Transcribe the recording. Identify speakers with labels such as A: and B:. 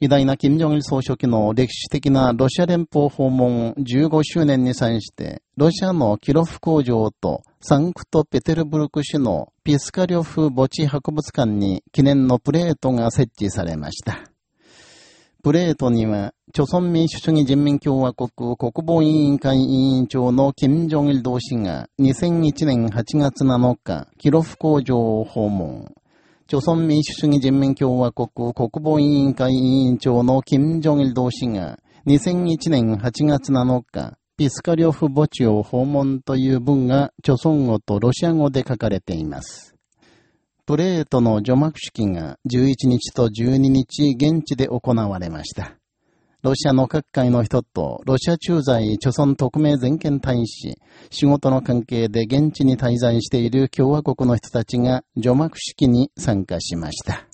A: 偉大な金正日総書記の歴史的なロシア連邦訪問15周年に際して、ロシアのキロフ工場とサンクトペテルブルク市のピスカリョフ墓地博物館に記念のプレートが設置されました。プレートには、朝鮮民主主義人民共和国国防委員会委員長の金正日同士が2001年8月7日、キロフ工場を訪問。朝鮮民主主義人民共和国国防委員会委員長の金正日同士が2001年8月7日、ピスカリョフ墓地を訪問という文が朝鮮語とロシア語で書かれています。プレートの除幕式が11日と12日現地で行われました。ロシアの各界の人と、ロシア駐在、著村特命全権大使、仕事の関係で現地に滞在している共和国の人たちが除幕式に参加しました。